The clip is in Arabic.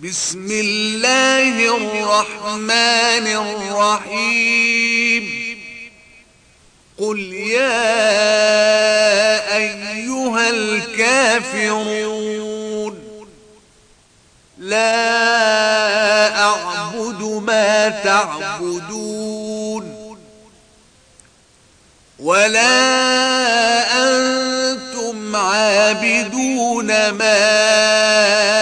بسم الله الرحمن الرحيم. قل يا أيها الكافرون لا أعبد ما تعبدون ولا أنتم عابدون ما